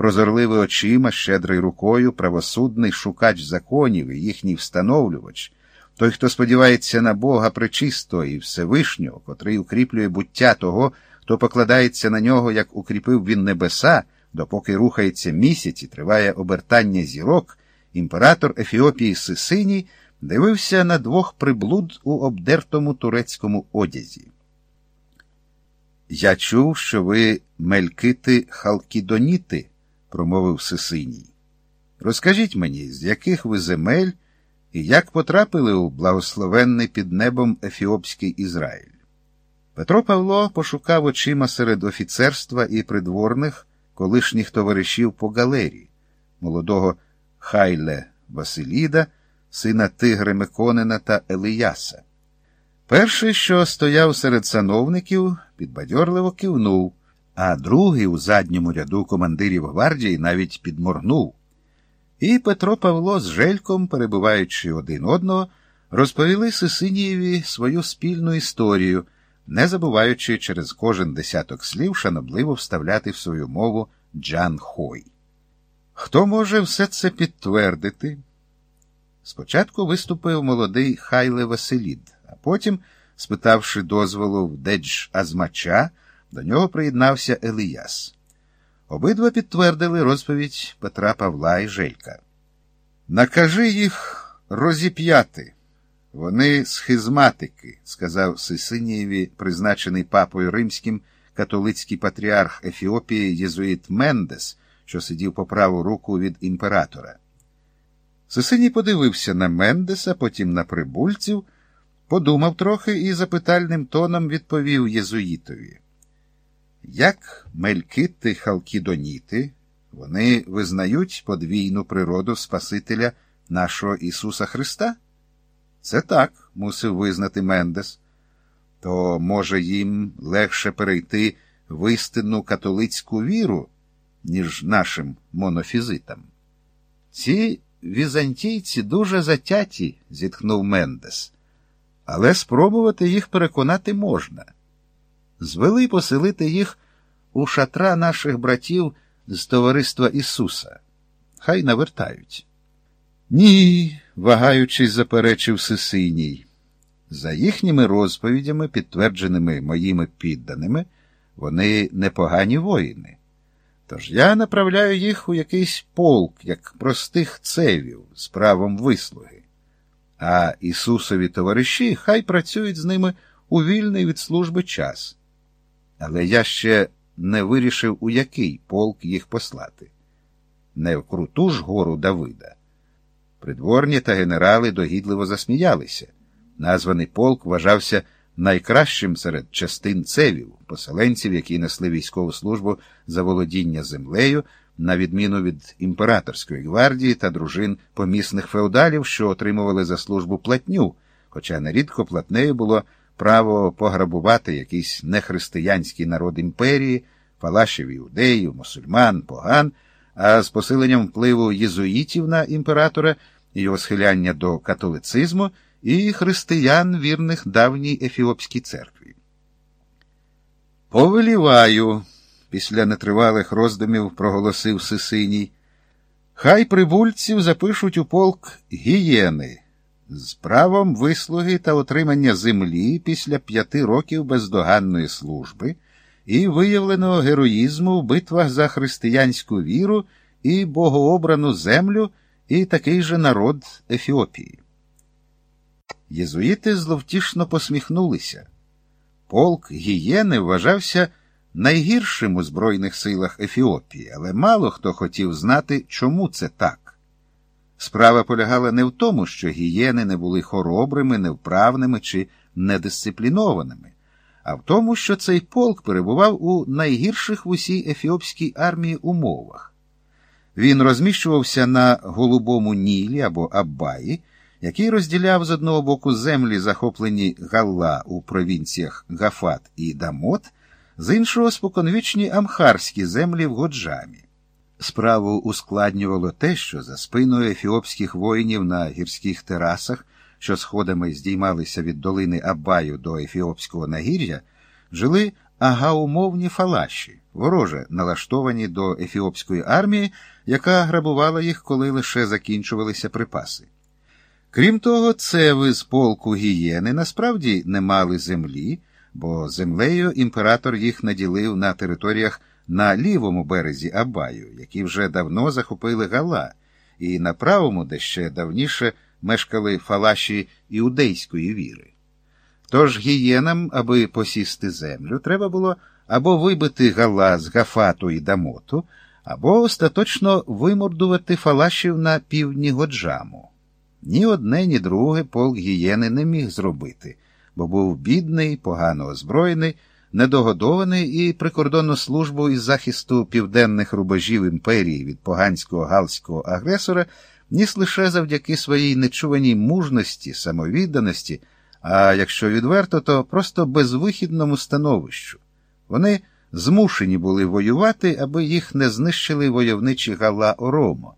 прозорливий очима, щедрий рукою, правосудний шукач законів і їхній встановлювач, той, хто сподівається на Бога пречистого і Всевишнього, котрий укріплює буття того, хто покладається на нього, як укріпив він небеса, допоки рухається місяць і триває обертання зірок, імператор Ефіопії Сисиній дивився на двох приблуд у обдертому турецькому одязі. Я чув, що ви мелькити халкідоніти, промовив Сисиній. Розкажіть мені, з яких ви земель і як потрапили у благословенний під небом Ефіопський Ізраїль? Петро Павло пошукав очима серед офіцерства і придворних колишніх товаришів по галері, молодого Хайле Василіда, сина Тигри Меконина та Елияса. Перший, що стояв серед сановників, підбадьорливо кивнув, а другий у задньому ряду командирів гвардії навіть підморгнув. І Петро Павло з Жельком, перебуваючи один одного, розповіли Сисинієві свою спільну історію, не забуваючи через кожен десяток слів шанобливо вставляти в свою мову Джан Хой. Хто може все це підтвердити? Спочатку виступив молодий Хайле Василід, а потім, спитавши дозволу в Дедж Азмача, до нього приєднався Елияс. Обидва підтвердили розповідь Петра Павла і Желька. Накажи їх розіп'яти. Вони схизматики, сказав Сисинієві, призначений папою римським католицький патріарх Ефіопії Єзуїт Мендес, що сидів по праву руку від імператора. Сисиній подивився на Мендеса, потім на прибульців, подумав трохи і запитальним тоном відповів Єзуїтові. Як мелькити халкідоніти, вони визнають подвійну природу Спасителя нашого Ісуса Христа? Це так, мусив визнати Мендес. То, може, їм легше перейти в істинну католицьку віру, ніж нашим монофізитам. Ці візантійці дуже затяті, зітхнув Мендес, але спробувати їх переконати можна. Звели поселити їх у шатра наших братів з товариства Ісуса. Хай навертають. Ні, вагаючись, заперечив Сисиній. За їхніми розповідями, підтвердженими моїми підданими, вони непогані воїни. Тож я направляю їх у якийсь полк, як простих цевів, з правом вислуги. А Ісусові товариші хай працюють з ними у вільний від служби час. Але я ще не вирішив, у який полк їх послати. Не в круту ж гору Давида. Придворні та генерали догідливо засміялися. Названий полк вважався найкращим серед частин цевів, поселенців, які несли військову службу за володіння землею, на відміну від імператорської гвардії та дружин помісних феодалів, що отримували за службу платню, хоча нерідко платнею було право пограбувати якийсь нехристиянський народ імперії, палашів іудеїв, мусульман, поган, а з посиленням впливу єзуїтів на імператора і його схиляння до католицизму і християн, вірних давній Ефіопській церкві. Повеліваю, після нетривалих роздумів проголосив Сисиній. Хай прибульців запишуть у полк гієни з правом вислуги та отримання землі після п'яти років бездоганної служби і виявленого героїзму в битвах за християнську віру і богообрану землю і такий же народ Ефіопії. Єзуїти зловтішно посміхнулися. Полк гієни вважався найгіршим у Збройних силах Ефіопії, але мало хто хотів знати, чому це так. Справа полягала не в тому, що гієни не були хоробрими, невправними чи недисциплінованими, а в тому, що цей полк перебував у найгірших в усій ефіопській армії умовах. Він розміщувався на Голубому Нілі або Аббаї, який розділяв з одного боку землі, захоплені Галла у провінціях Гафат і Дамот, з іншого споконвічні амхарські землі в Годжамі. Справу ускладнювало те, що за спиною ефіопських воїнів на гірських терасах, що сходами здіймалися від долини Абаю до Ефіопського нагір'я, жили агаумовні фалаші. вороже налаштовані до ефіопської армії, яка грабувала їх, коли лише закінчувалися припаси. Крім того, цеви з полку гієни насправді не мали землі, бо землею імператор їх наділив на територіях на лівому березі Абаю, які вже давно захопили Гала, і на правому, де ще давніше мешкали фалаші іудейської віри. Тож гієнам, аби посісти землю, треба було або вибити Гала з Гафату і Дамоту, або остаточно вимордувати фалашів на півдні Годжаму. Ні одне, ні друге полк гієни не міг зробити, бо був бідний, погано озброєний, недогодований і прикордонну службу із захисту південних рубежів імперії від поганського галського агресора ніс лише завдяки своїй нечуваній мужності, самовідданості, а якщо відверто, то просто безвихідному становищу. Вони змушені були воювати, аби їх не знищили войовничі гала Оромо.